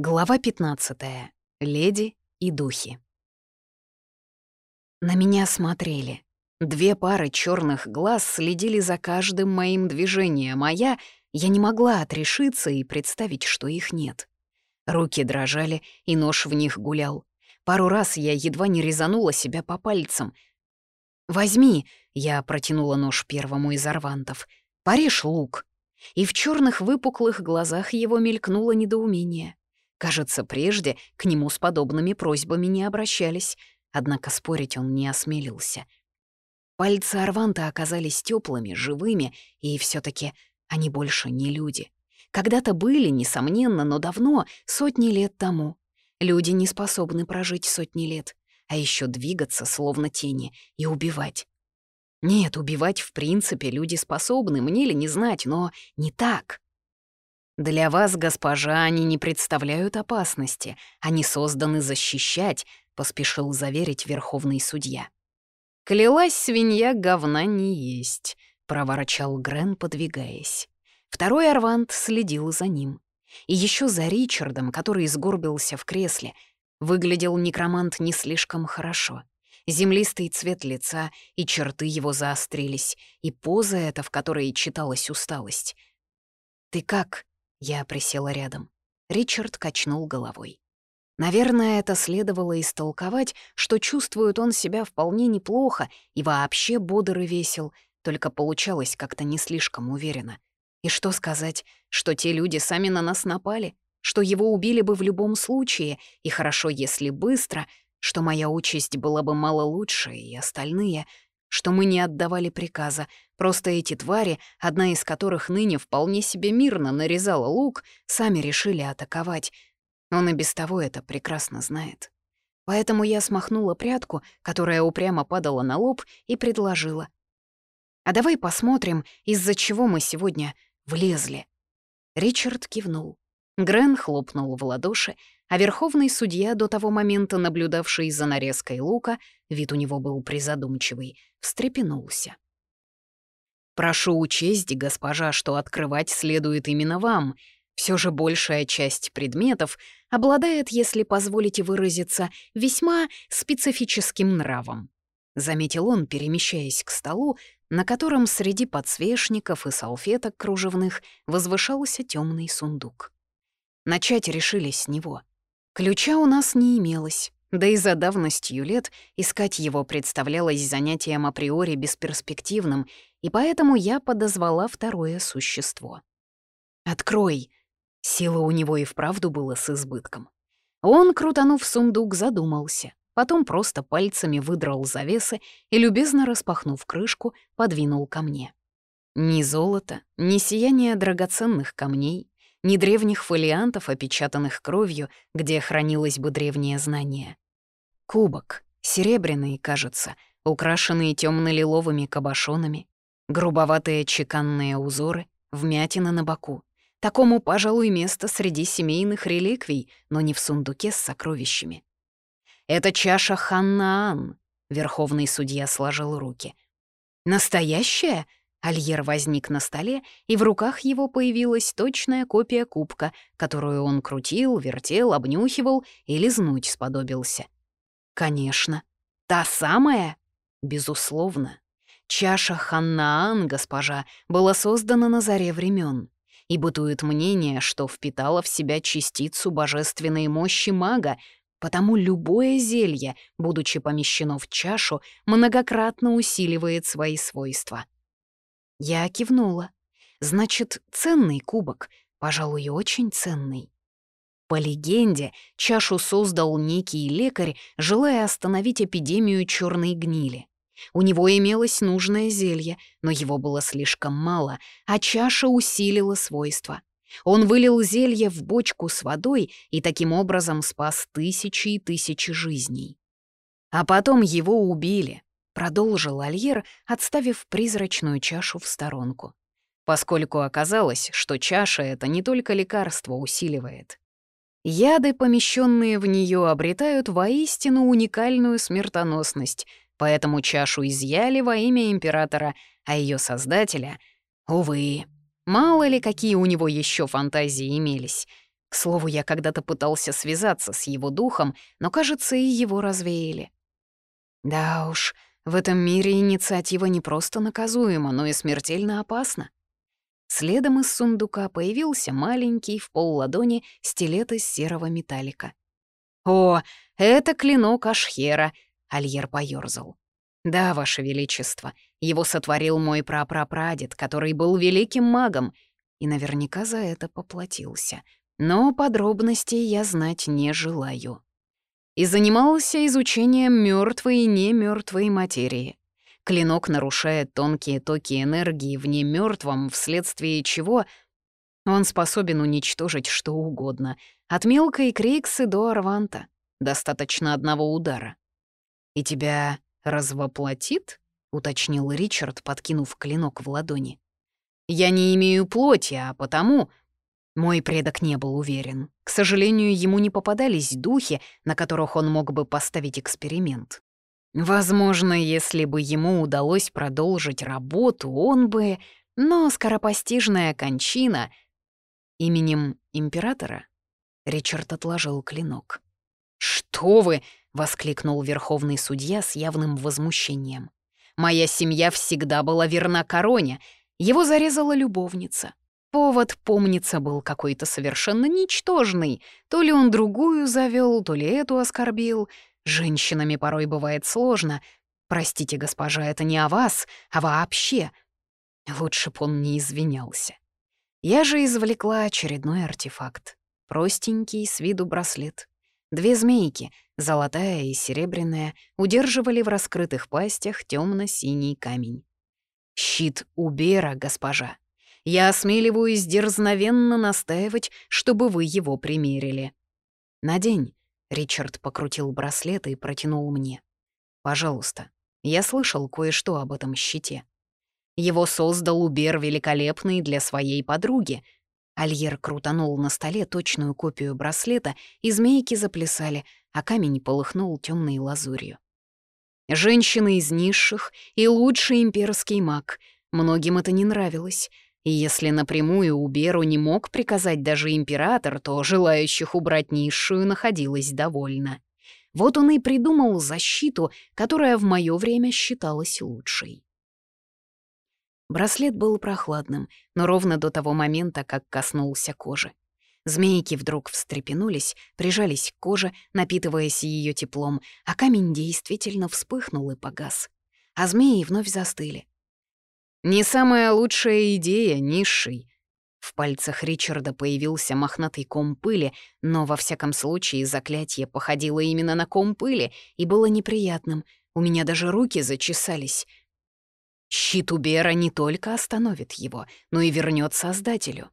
Глава 15. Леди и духи. На меня смотрели. Две пары черных глаз следили за каждым моим движением, а я, я не могла отрешиться и представить, что их нет. Руки дрожали, и нож в них гулял. Пару раз я едва не резанула себя по пальцам. «Возьми», — я протянула нож первому из арвантов, — «порежь лук». И в черных выпуклых глазах его мелькнуло недоумение. Кажется, прежде к нему с подобными просьбами не обращались, однако спорить он не осмелился. Пальцы Арванта оказались теплыми, живыми, и все таки они больше не люди. Когда-то были, несомненно, но давно, сотни лет тому. Люди не способны прожить сотни лет, а еще двигаться, словно тени, и убивать. Нет, убивать в принципе люди способны, мне ли не знать, но не так. «Для вас, госпожа, они не представляют опасности. Они созданы защищать», — поспешил заверить верховный судья. «Клялась свинья говна не есть», — проворчал Грен, подвигаясь. Второй Арвант следил за ним. И еще за Ричардом, который сгорбился в кресле. Выглядел некромант не слишком хорошо. Землистый цвет лица, и черты его заострились, и поза эта, в которой читалась усталость. «Ты как?» Я присела рядом. Ричард качнул головой. Наверное, это следовало истолковать, что чувствует он себя вполне неплохо и вообще бодр и весел, только получалось как-то не слишком уверенно. И что сказать, что те люди сами на нас напали, что его убили бы в любом случае, и хорошо, если быстро, что моя участь была бы мало лучше, и остальные — что мы не отдавали приказа, просто эти твари, одна из которых ныне вполне себе мирно нарезала лук, сами решили атаковать. Он и без того это прекрасно знает. Поэтому я смахнула прядку, которая упрямо падала на лоб, и предложила. «А давай посмотрим, из-за чего мы сегодня влезли». Ричард кивнул. Грен хлопнул в ладоши, а верховный судья, до того момента наблюдавший за нарезкой лука, вид у него был призадумчивый, встрепенулся. «Прошу учесть, госпожа, что открывать следует именно вам. Все же большая часть предметов обладает, если позволите выразиться, весьма специфическим нравом», — заметил он, перемещаясь к столу, на котором среди подсвечников и салфеток кружевных возвышался темный сундук. Начать решили с него — Ключа у нас не имелось, да и за давностью лет искать его представлялось занятием априори бесперспективным, и поэтому я подозвала второе существо. «Открой!» Сила у него и вправду была с избытком. Он, крутанув сундук, задумался, потом просто пальцами выдрал завесы и, любезно распахнув крышку, подвинул ко мне. Ни золота, ни сияние драгоценных камней, ни древних фолиантов, опечатанных кровью, где хранилось бы древнее знание. Кубок, серебряный, кажется, украшенный темно-лиловыми кабошонами, грубоватые чеканные узоры, вмятина на боку. Такому, пожалуй, место среди семейных реликвий, но не в сундуке с сокровищами. «Это чаша Ханнаан», — верховный судья сложил руки. «Настоящая?» Альер возник на столе, и в руках его появилась точная копия кубка, которую он крутил, вертел, обнюхивал и лизнуть сподобился. Конечно. Та самая? Безусловно. Чаша Ханнаан, госпожа, была создана на заре времен, и бытует мнение, что впитала в себя частицу божественной мощи мага, потому любое зелье, будучи помещено в чашу, многократно усиливает свои свойства. Я кивнула. Значит, ценный кубок, пожалуй, очень ценный. По легенде, чашу создал некий лекарь, желая остановить эпидемию черной гнили. У него имелось нужное зелье, но его было слишком мало, а чаша усилила свойства. Он вылил зелье в бочку с водой и таким образом спас тысячи и тысячи жизней. А потом его убили, продолжил Альер, отставив призрачную чашу в сторонку. Поскольку оказалось, что чаша это не только лекарство усиливает. Яды, помещенные в нее, обретают воистину уникальную смертоносность, поэтому чашу изъяли во имя императора, а ее создателя — увы. Мало ли, какие у него еще фантазии имелись. К слову, я когда-то пытался связаться с его духом, но, кажется, и его развеяли. Да уж, в этом мире инициатива не просто наказуема, но и смертельно опасна. Следом из сундука появился маленький в полладони стилет из серого металлика. «О, это клинок Ашхера!» — Альер поёрзал. «Да, Ваше Величество, его сотворил мой прапрапрадед, который был великим магом, и наверняка за это поплатился. Но подробностей я знать не желаю» и занимался изучением мертвой и немертвой материи. Клинок нарушает тонкие токи энергии в немертвом, вследствие чего он способен уничтожить что угодно, от мелкой криксы до арванта. Достаточно одного удара. «И тебя развоплотит?» — уточнил Ричард, подкинув клинок в ладони. «Я не имею плоти, а потому...» Мой предок не был уверен. К сожалению, ему не попадались духи, на которых он мог бы поставить эксперимент. Возможно, если бы ему удалось продолжить работу, он бы... Но скоропостижная кончина... Именем императора? Ричард отложил клинок. «Что вы!» — воскликнул верховный судья с явным возмущением. «Моя семья всегда была верна короне. Его зарезала любовница. Повод, помнится, был какой-то совершенно ничтожный. То ли он другую завел, то ли эту оскорбил. Женщинами порой бывает сложно. Простите, госпожа, это не о вас, а вообще. Лучше б он не извинялся. Я же извлекла очередной артефакт. Простенький, с виду браслет. Две змейки, золотая и серебряная, удерживали в раскрытых пастях темно синий камень. «Щит Убера, госпожа», я осмеливаюсь дерзновенно настаивать, чтобы вы его примерили. «Надень», — Ричард покрутил браслет и протянул мне. «Пожалуйста, я слышал кое-что об этом щите. Его создал Убер великолепный для своей подруги». Альер крутанул на столе точную копию браслета, и змейки заплясали, а камень полыхнул темной лазурью. Женщина из низших и лучший имперский маг. Многим это не нравилось — и если напрямую Уберу не мог приказать даже император, то желающих убрать низшую находилось довольно. Вот он и придумал защиту, которая в мое время считалась лучшей. Браслет был прохладным, но ровно до того момента, как коснулся кожи. Змейки вдруг встрепенулись, прижались к коже, напитываясь ее теплом, а камень действительно вспыхнул и погас. А змеи вновь застыли. «Не самая лучшая идея, низший». В пальцах Ричарда появился мохнатый ком пыли, но во всяком случае заклятие походило именно на ком пыли и было неприятным. У меня даже руки зачесались. Щит Убера не только остановит его, но и вернет Создателю.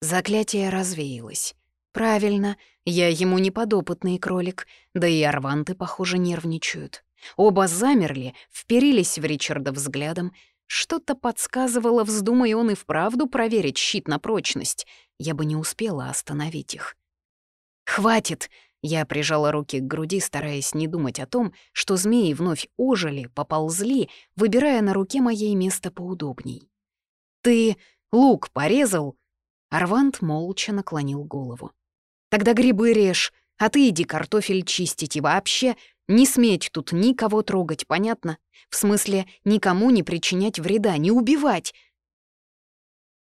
Заклятие развеялось. Правильно, я ему неподопытный кролик, да и арванты, похоже, нервничают. Оба замерли, вперились в Ричарда взглядом — что-то подсказывало, вздумай он и вправду проверить щит на прочность. Я бы не успела остановить их. «Хватит!» Я прижала руки к груди, стараясь не думать о том, что змеи вновь ожили, поползли, выбирая на руке моей место поудобней. «Ты лук порезал?» Арвант молча наклонил голову. «Тогда грибы режь, а ты иди картофель чистить и вообще не сметь тут никого трогать, понятно? В смысле, никому не причинять вреда, не убивать.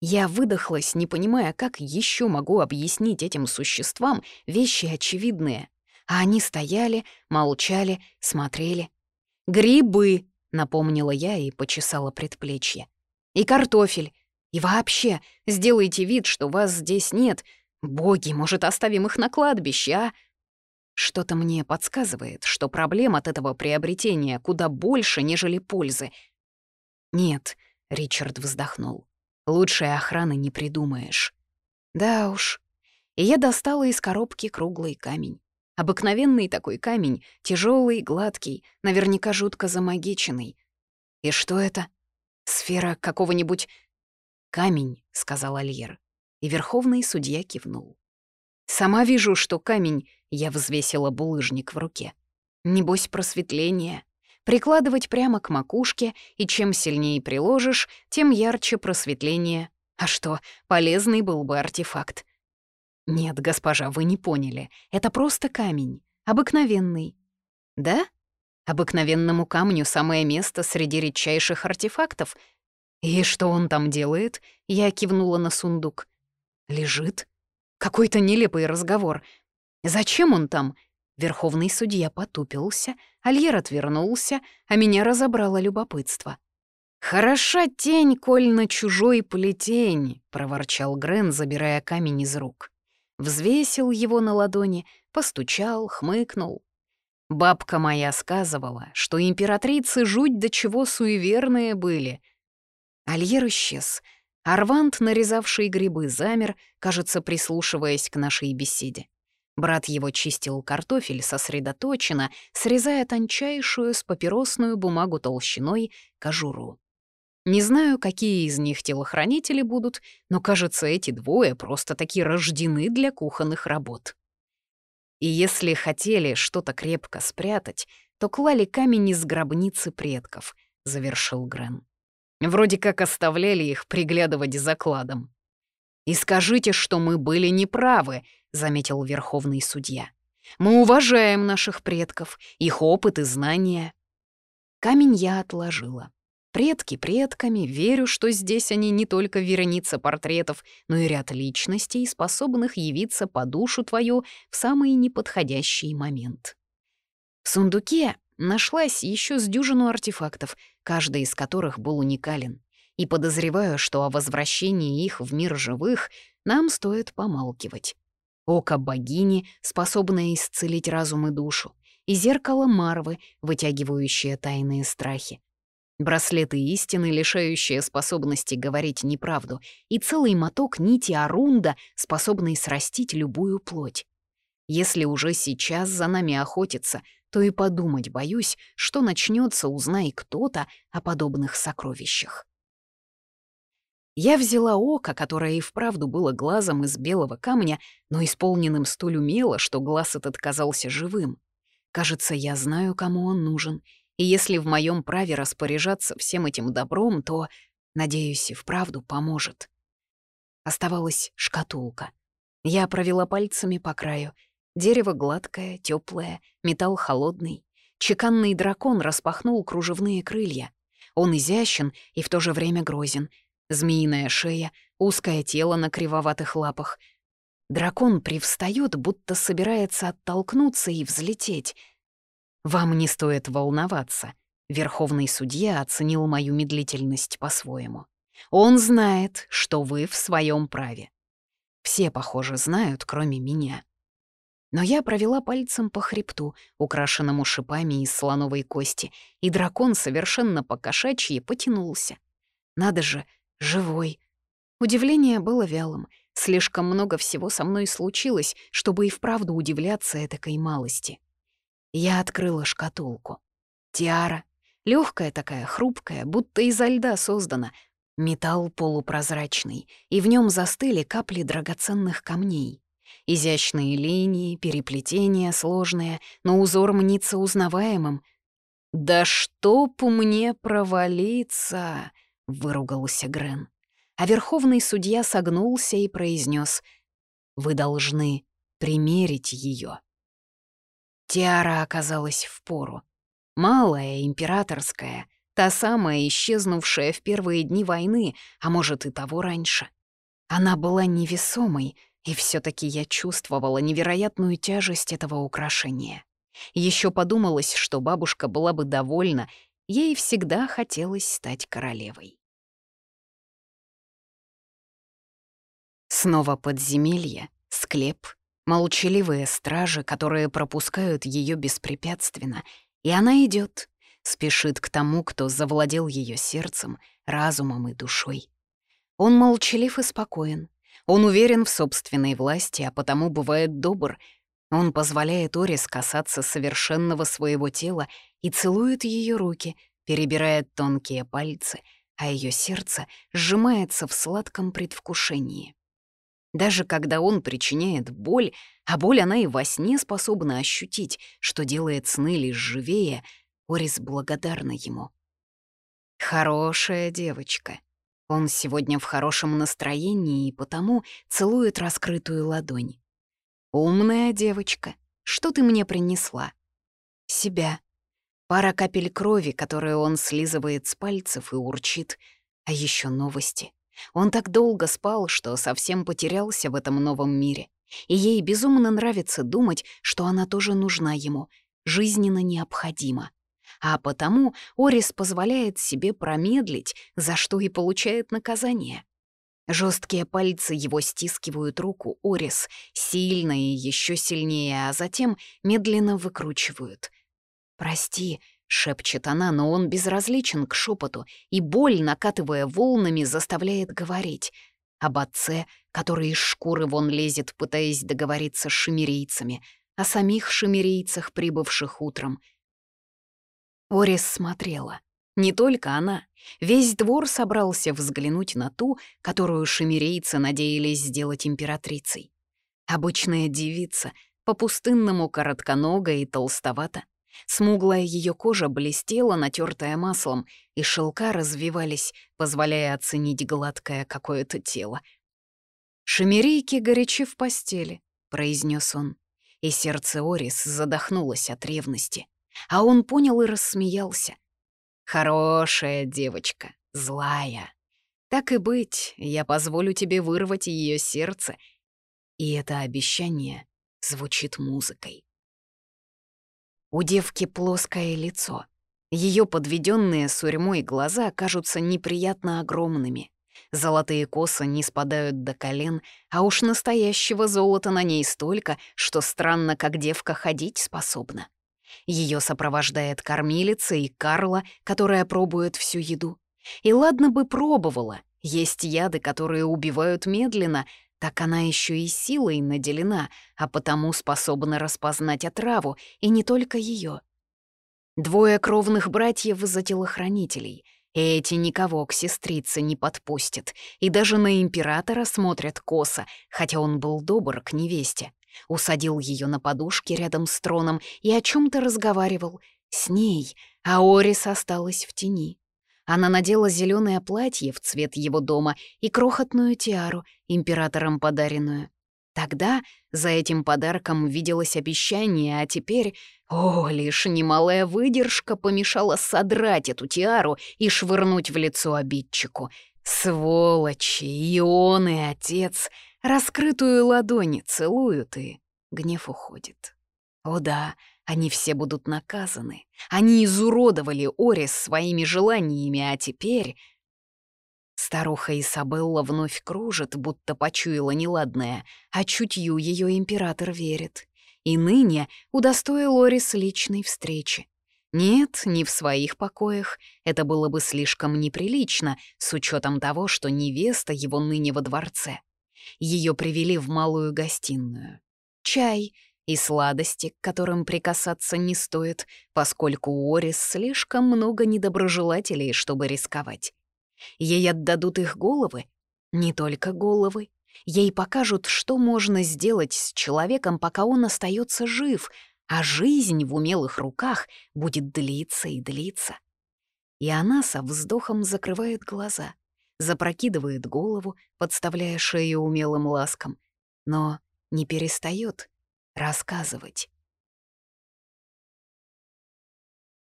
Я выдохлась, не понимая, как еще могу объяснить этим существам вещи очевидные. А они стояли, молчали, смотрели. «Грибы!» — напомнила я и почесала предплечье. «И картофель. И вообще, сделайте вид, что вас здесь нет. Боги, может, оставим их на кладбище, а?» Что-то мне подсказывает, что проблем от этого приобретения куда больше, нежели пользы. «Нет», — Ричард вздохнул, — «лучшей охраны не придумаешь». «Да уж». И я достала из коробки круглый камень. Обыкновенный такой камень, тяжелый, гладкий, наверняка жутко замагиченный. «И что это? Сфера какого-нибудь...» «Камень», — сказал Альер. И верховный судья кивнул. «Сама вижу, что камень я взвесила булыжник в руке. Небось, просветление. Прикладывать прямо к макушке, и чем сильнее приложишь, тем ярче просветление. А что, полезный был бы артефакт. «Нет, госпожа, вы не поняли. Это просто камень. Обыкновенный». «Да? Обыкновенному камню самое место среди редчайших артефактов. И что он там делает?» Я кивнула на сундук. «Лежит. Какой-то нелепый разговор. Зачем он там?» Верховный судья потупился, Альер отвернулся, а меня разобрало любопытство. «Хороша тень, коль на чужой плетень», — проворчал Грен, забирая камень из рук. Взвесил его на ладони, постучал, хмыкнул. Бабка моя сказывала, что императрицы жуть до чего суеверные были. Альер исчез. Арвант, нарезавший грибы, замер, кажется, прислушиваясь к нашей беседе. Брат его чистил картофель сосредоточенно, срезая тончайшую с папиросную бумагу толщиной кожуру. Не знаю, какие из них телохранители будут, но, кажется, эти двое просто-таки рождены для кухонных работ. И если хотели что-то крепко спрятать, то клали камень из гробницы предков, — завершил Грен. Вроде как оставляли их приглядывать за кладом. «И скажите, что мы были неправы», — заметил верховный судья. «Мы уважаем наших предков, их опыт и знания». Камень я отложила. Предки предками, верю, что здесь они не только вереница портретов, но и ряд личностей, способных явиться по душу твою в самый неподходящий момент. В сундуке нашлась еще с дюжину артефактов, каждый из которых был уникален. И подозреваю, что о возвращении их в мир живых нам стоит помалкивать. Око богини, способное исцелить разум и душу, и зеркало Марвы, вытягивающее тайные страхи. Браслеты истины, лишающие способности говорить неправду, и целый моток нити Арунда, способный срастить любую плоть. Если уже сейчас за нами охотиться, то и подумать боюсь, что начнется, узнай кто-то о подобных сокровищах. Я взяла око, которое и вправду было глазом из белого камня, но исполненным столь умело, что глаз этот казался живым. Кажется, я знаю, кому он нужен — и если в моем праве распоряжаться всем этим добром, то, надеюсь, и вправду поможет. Оставалась шкатулка. Я провела пальцами по краю. Дерево гладкое, теплое, металл холодный. Чеканный дракон распахнул кружевные крылья. Он изящен и в то же время грозен. Змеиная шея, узкое тело на кривоватых лапах. Дракон привстает, будто собирается оттолкнуться и взлететь — вам не стоит волноваться. Верховный судья оценил мою медлительность по-своему. Он знает, что вы в своем праве. Все, похоже, знают, кроме меня. Но я провела пальцем по хребту, украшенному шипами из слоновой кости, и дракон совершенно покошачьи потянулся. Надо же, живой. Удивление было вялым. Слишком много всего со мной случилось, чтобы и вправду удивляться этакой малости. Я открыла шкатулку. Тиара, легкая такая, хрупкая, будто изо льда создана. Металл полупрозрачный, и в нем застыли капли драгоценных камней. Изящные линии, переплетения сложные, но узор мнится узнаваемым. «Да чтоб мне провалиться!» — выругался Грен. А верховный судья согнулся и произнес: «Вы должны примерить ее. Тиара оказалась в пору. Малая, императорская, та самая, исчезнувшая в первые дни войны, а может и того раньше. Она была невесомой, и все таки я чувствовала невероятную тяжесть этого украшения. Еще подумалось, что бабушка была бы довольна, ей всегда хотелось стать королевой. Снова подземелье, склеп — Молчаливые стражи, которые пропускают ее беспрепятственно, и она идет, спешит к тому, кто завладел ее сердцем, разумом и душой. Он молчалив и спокоен. Он уверен в собственной власти, а потому бывает добр. Он позволяет Орис касаться совершенного своего тела и целует ее руки, перебирает тонкие пальцы, а ее сердце сжимается в сладком предвкушении. Даже когда он причиняет боль, а боль она и во сне способна ощутить, что делает сны лишь живее, Орис благодарна ему. «Хорошая девочка. Он сегодня в хорошем настроении и потому целует раскрытую ладонь. «Умная девочка, что ты мне принесла?» «Себя», Пара капель крови, которые он слизывает с пальцев и урчит. А еще новости. Он так долго спал, что совсем потерялся в этом новом мире. И ей безумно нравится думать, что она тоже нужна ему, жизненно необходима. А потому Орис позволяет себе промедлить, за что и получает наказание. Жесткие пальцы его стискивают руку Орис, сильно и еще сильнее, а затем медленно выкручивают. «Прости», — шепчет она, но он безразличен к шепоту, и боль, накатывая волнами, заставляет говорить. Об отце, который из шкуры вон лезет, пытаясь договориться с шемерийцами, о самих шемерийцах, прибывших утром. Орис смотрела. Не только она. Весь двор собрался взглянуть на ту, которую шемерейцы надеялись сделать императрицей. Обычная девица, по-пустынному коротконогая и толстовата, Смуглая ее кожа блестела, натертая маслом, и шелка развивались, позволяя оценить гладкое какое-то тело. «Шемерейки горячи в постели», — произнес он. И сердце Орис задохнулось от ревности. А он понял и рассмеялся. «Хорошая девочка, злая. Так и быть, я позволю тебе вырвать ее сердце». И это обещание звучит музыкой. У девки плоское лицо. Ее подведенные сурьмой глаза кажутся неприятно огромными. Золотые косы не спадают до колен, а уж настоящего золота на ней столько, что странно, как девка ходить способна. Ее сопровождает кормилица и Карла, которая пробует всю еду. И ладно бы пробовала, есть яды, которые убивают медленно, так она еще и силой наделена, а потому способна распознать отраву, и не только ее. Двое кровных братьев за телохранителей. И эти никого к сестрице не подпустят, и даже на императора смотрят косо, хотя он был добр к невесте. Усадил ее на подушке рядом с троном и о чем то разговаривал. С ней, а Орис осталась в тени. Она надела зеленое платье в цвет его дома и крохотную тиару, императором подаренную. Тогда за этим подарком виделось обещание, а теперь, о, лишь немалая выдержка помешала содрать эту тиару и швырнуть в лицо обидчику. Сволочи, и он, и отец, раскрытую ладонь целуют, и гнев уходит. О да, они все будут наказаны. Они изуродовали Орис своими желаниями, а теперь... Старуха Изабелла вновь кружит, будто почуяла неладное, а чутью ее император верит. И ныне удостоил Орис личной встречи. Нет, не в своих покоях, это было бы слишком неприлично, с учетом того, что невеста его ныне во дворце. Ее привели в малую гостиную. Чай — и сладости, к которым прикасаться не стоит, поскольку у Орис слишком много недоброжелателей, чтобы рисковать. Ей отдадут их головы, не только головы. Ей покажут, что можно сделать с человеком, пока он остается жив, а жизнь в умелых руках будет длиться и длиться. И она со вздохом закрывает глаза, запрокидывает голову, подставляя шею умелым ласкам, но не перестает рассказывать.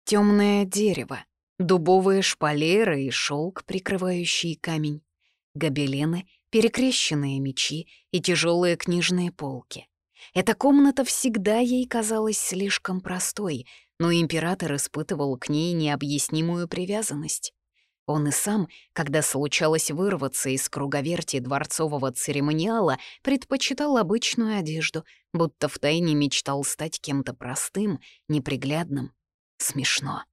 Темное дерево, дубовые шпалеры и шелк, прикрывающий камень, гобелены, перекрещенные мечи и тяжелые книжные полки. Эта комната всегда ей казалась слишком простой, но император испытывал к ней необъяснимую привязанность. Он и сам, когда случалось вырваться из круговерти дворцового церемониала, предпочитал обычную одежду, будто втайне мечтал стать кем-то простым, неприглядным. Смешно.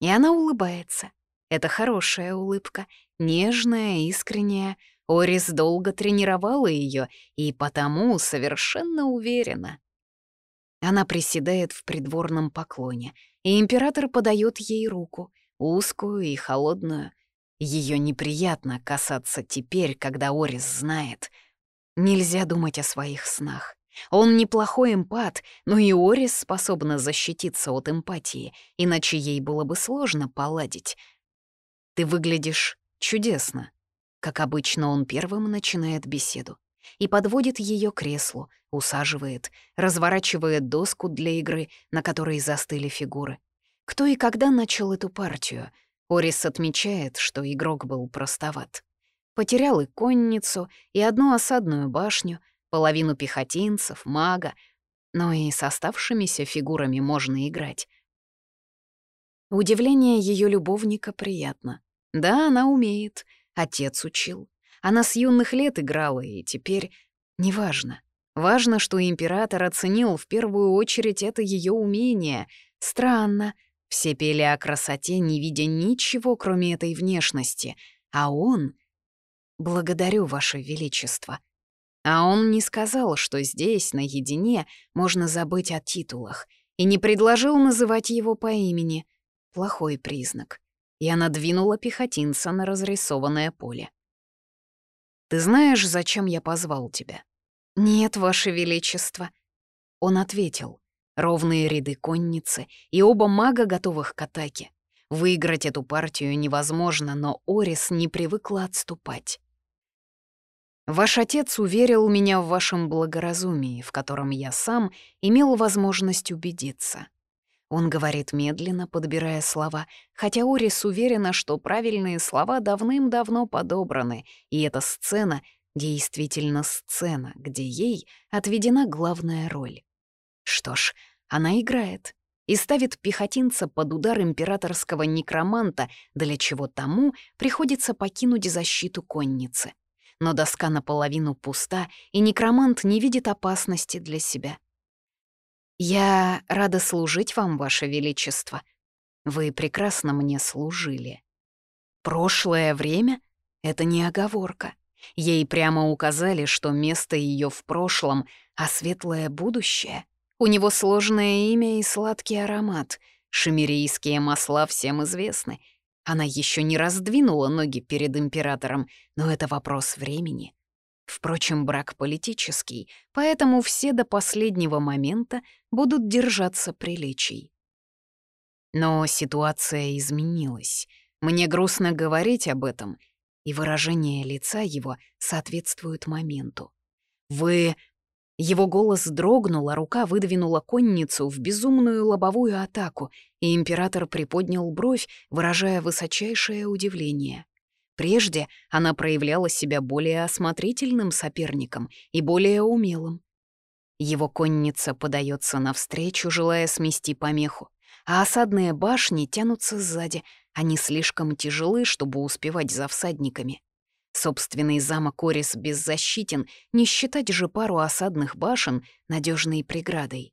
И она улыбается. Это хорошая улыбка, нежная, искренняя. Орис долго тренировала ее и потому совершенно уверена. Она приседает в придворном поклоне, и император подает ей руку — узкую и холодную. Ее неприятно касаться теперь, когда Орис знает. Нельзя думать о своих снах. Он неплохой эмпат, но и Орис способна защититься от эмпатии, иначе ей было бы сложно поладить. «Ты выглядишь чудесно», Как обычно, он первым начинает беседу и подводит ее к креслу, усаживает, разворачивает доску для игры, на которой застыли фигуры. Кто и когда начал эту партию? Орис отмечает, что игрок был простоват. Потерял и конницу, и одну осадную башню, половину пехотинцев, мага, но и с оставшимися фигурами можно играть. Удивление ее любовника приятно. Да, она умеет, отец учил. Она с юных лет играла, и теперь неважно. Важно, что император оценил в первую очередь это ее умение. Странно. Все пели о красоте, не видя ничего, кроме этой внешности. А он... «Благодарю, Ваше Величество». А он не сказал, что здесь, наедине, можно забыть о титулах, и не предложил называть его по имени. Плохой признак. Я надвинула пехотинца на разрисованное поле. «Ты знаешь, зачем я позвал тебя?» «Нет, Ваше Величество». Он ответил. Ровные ряды конницы и оба мага, готовых к атаке. Выиграть эту партию невозможно, но Орис не привыкла отступать. «Ваш отец уверил меня в вашем благоразумии, в котором я сам имел возможность убедиться. Он говорит медленно, подбирая слова, хотя Орис уверена, что правильные слова давным-давно подобраны, и эта сцена действительно сцена, где ей отведена главная роль. Что ж, она играет и ставит пехотинца под удар императорского некроманта, для чего тому приходится покинуть защиту конницы. Но доска наполовину пуста, и некромант не видит опасности для себя. «Я рада служить вам, Ваше Величество. Вы прекрасно мне служили. Прошлое время — это не оговорка. Ей прямо указали, что место ее в прошлом, а светлое будущее. У него сложное имя и сладкий аромат. Шемерийские масла всем известны. Она еще не раздвинула ноги перед императором, но это вопрос времени. Впрочем, брак политический, поэтому все до последнего момента будут держаться приличий. Но ситуация изменилась. Мне грустно говорить об этом, и выражение лица его соответствует моменту. «Вы...» Его голос дрогнул, а рука выдвинула конницу в безумную лобовую атаку, и император приподнял бровь, выражая высочайшее удивление. Прежде она проявляла себя более осмотрительным соперником и более умелым. Его конница подается навстречу, желая смести помеху, а осадные башни тянутся сзади, они слишком тяжелы, чтобы успевать за всадниками. Собственный замок Орис беззащитен, не считать же пару осадных башен надежной преградой.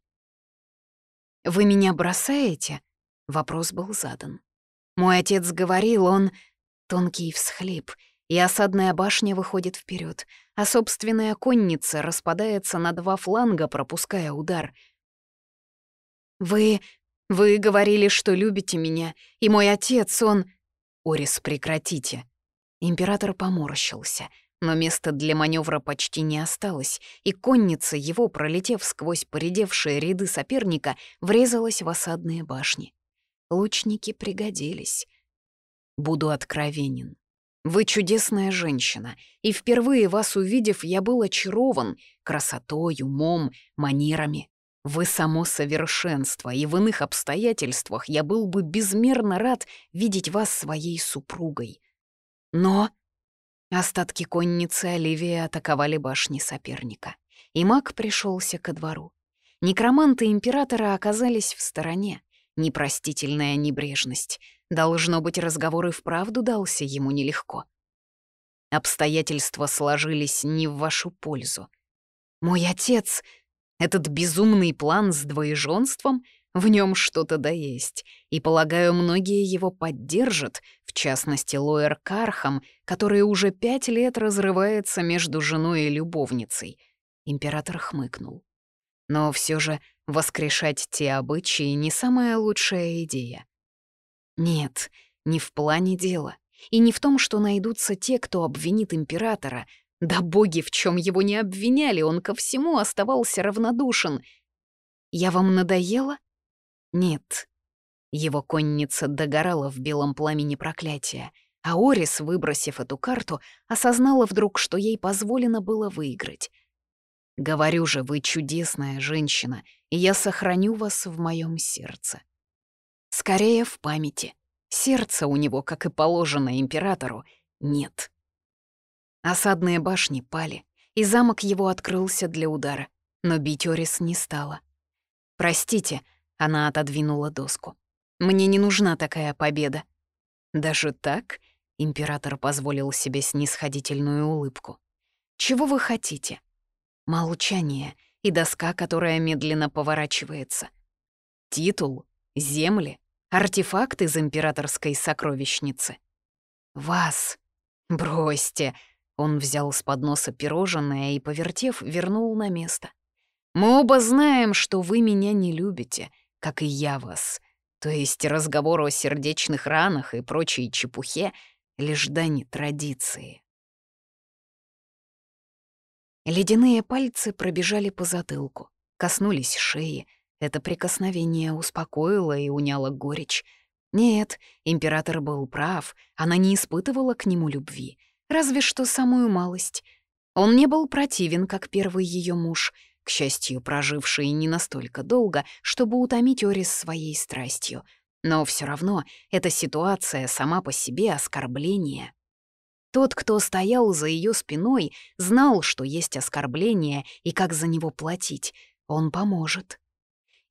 «Вы меня бросаете?» — вопрос был задан. Мой отец говорил, он Тонкий всхлип, и осадная башня выходит вперед, а собственная конница распадается на два фланга, пропуская удар. «Вы... вы говорили, что любите меня, и мой отец, он...» «Орис, прекратите!» Император поморщился, но места для маневра почти не осталось, и конница его, пролетев сквозь поредевшие ряды соперника, врезалась в осадные башни. Лучники пригодились. Буду откровенен. Вы чудесная женщина, и впервые вас увидев, я был очарован красотой, умом, манерами. Вы само совершенство, и в иных обстоятельствах я был бы безмерно рад видеть вас своей супругой. Но остатки конницы Оливия атаковали башни соперника, и маг пришелся ко двору. Некроманты императора оказались в стороне, непростительная небрежность — Должно быть, разговор и вправду дался ему нелегко. Обстоятельства сложились не в вашу пользу. Мой отец, этот безумный план с двоеженством, в нем что-то да есть, и, полагаю, многие его поддержат, в частности, Лоэр Кархам, который уже пять лет разрывается между женой и любовницей. Император хмыкнул. Но все же воскрешать те обычаи не самая лучшая идея. Нет, не в плане дела. И не в том, что найдутся те, кто обвинит императора. Да боги, в чем его не обвиняли, он ко всему оставался равнодушен. «Я вам надоела?» «Нет». Его конница догорала в белом пламени проклятия. А Орис, выбросив эту карту, осознала вдруг, что ей позволено было выиграть. «Говорю же, вы чудесная женщина, и я сохраню вас в моем сердце». Скорее в памяти. Сердца у него, как и положено императору, нет. Осадные башни пали, и замок его открылся для удара, но бить Орис не стала. «Простите», — она отодвинула доску. «Мне не нужна такая победа». «Даже так?» — император позволил себе снисходительную улыбку. «Чего вы хотите?» Молчание и доска, которая медленно поворачивается. Титул, земли, артефакт из императорской сокровищницы. «Вас! Бросьте!» Он взял с подноса пирожное и, повертев, вернул на место. «Мы оба знаем, что вы меня не любите, как и я вас. То есть разговор о сердечных ранах и прочей чепухе — лишь дань традиции». Ледяные пальцы пробежали по затылку, коснулись шеи. Это прикосновение успокоило и уняло горечь. Нет, император был прав, она не испытывала к нему любви, разве что самую малость. Он не был противен, как первый ее муж, к счастью, проживший не настолько долго, чтобы утомить Орис своей страстью. Но все равно эта ситуация сама по себе оскорбление. Тот, кто стоял за ее спиной, знал, что есть оскорбление и как за него платить. Он поможет.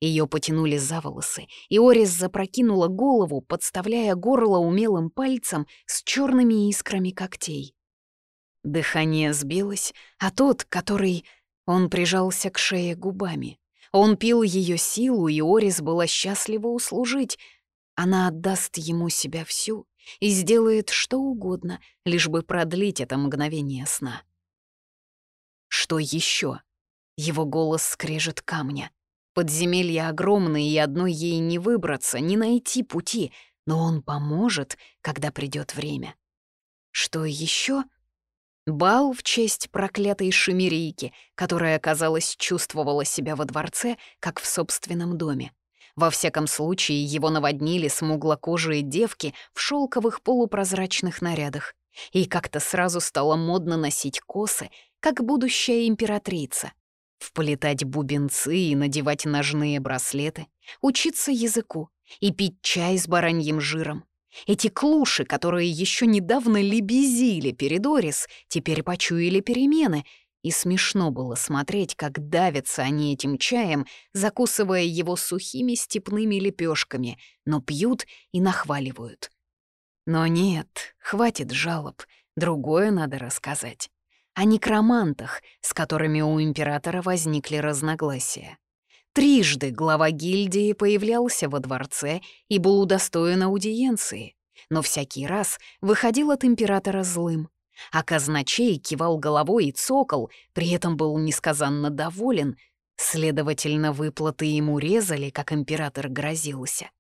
Ее потянули за волосы, и Орис запрокинула голову, подставляя горло умелым пальцем с черными искрами когтей. Дыхание сбилось, а тот, который... Он прижался к шее губами. Он пил ее силу, и Орис была счастлива услужить. Она отдаст ему себя всю, и сделает что угодно, лишь бы продлить это мгновение сна. Что еще? Его голос скрежет камня. Подземелья огромные, и одной ей не выбраться, не найти пути, но он поможет, когда придет время. Что еще? Бал в честь проклятой шемерийки, которая, казалось, чувствовала себя во дворце, как в собственном доме. Во всяком случае, его наводнили смуглокожие девки в шелковых полупрозрачных нарядах. И как-то сразу стало модно носить косы, как будущая императрица. Вплетать бубенцы и надевать ножные браслеты, учиться языку и пить чай с бараньим жиром. Эти клуши, которые еще недавно лебезили перед Орис, теперь почуяли перемены — и смешно было смотреть, как давятся они этим чаем, закусывая его сухими степными лепешками, но пьют и нахваливают. Но нет, хватит жалоб, другое надо рассказать. О некромантах, с которыми у императора возникли разногласия. Трижды глава гильдии появлялся во дворце и был удостоен аудиенции, но всякий раз выходил от императора злым. А казначей кивал головой и цокол, при этом был несказанно доволен. Следовательно, выплаты ему резали, как император грозился.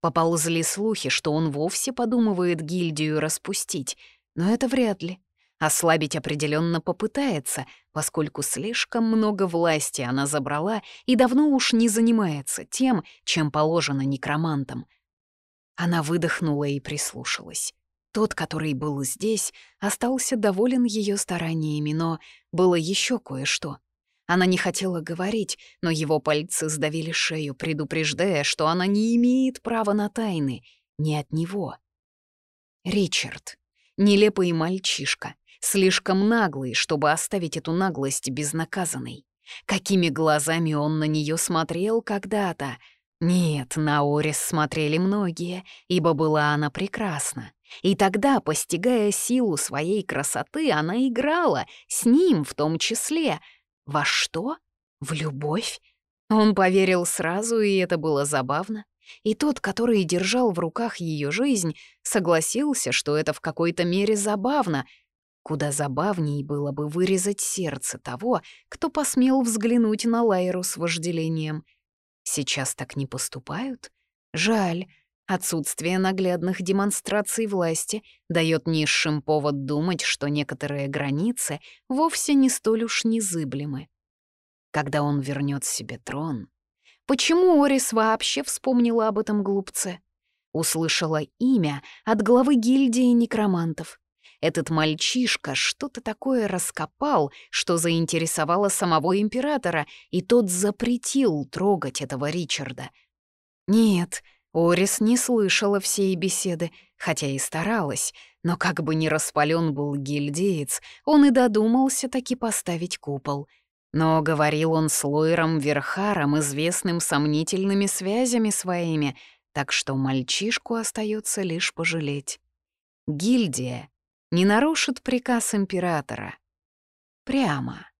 Поползли слухи, что он вовсе подумывает гильдию распустить, но это вряд ли. Ослабить определенно попытается, поскольку слишком много власти она забрала и давно уж не занимается тем, чем положено некромантам. Она выдохнула и прислушалась. Тот, который был здесь, остался доволен ее стараниями, но было еще кое-что. Она не хотела говорить, но его пальцы сдавили шею, предупреждая, что она не имеет права на тайны, не от него. Ричард. Нелепый мальчишка, слишком наглый, чтобы оставить эту наглость безнаказанной. Какими глазами он на нее смотрел когда-то? Нет, на Орис смотрели многие, ибо была она прекрасна. И тогда, постигая силу своей красоты, она играла, с ним в том числе. Во что? В любовь? Он поверил сразу, и это было забавно. И тот, который держал в руках ее жизнь, согласился, что это в какой-то мере забавно. Куда забавней было бы вырезать сердце того, кто посмел взглянуть на Лайру с вожделением. Сейчас так не поступают? Жаль, Отсутствие наглядных демонстраций власти дает низшим повод думать, что некоторые границы вовсе не столь уж незыблемы. Когда он вернет себе трон... Почему Орис вообще вспомнила об этом глупце? услышала имя от главы гильдии некромантов. Этот мальчишка что-то такое раскопал, что заинтересовало самого императора, и тот запретил трогать этого Ричарда. Нет, Орис не слышала всей беседы, хотя и старалась, но как бы ни распален был гильдеец, он и додумался таки поставить купол. Но говорил он с Лойром Верхаром, известным сомнительными связями своими, так что мальчишку остается лишь пожалеть. Гильдия не нарушит приказ императора. Прямо.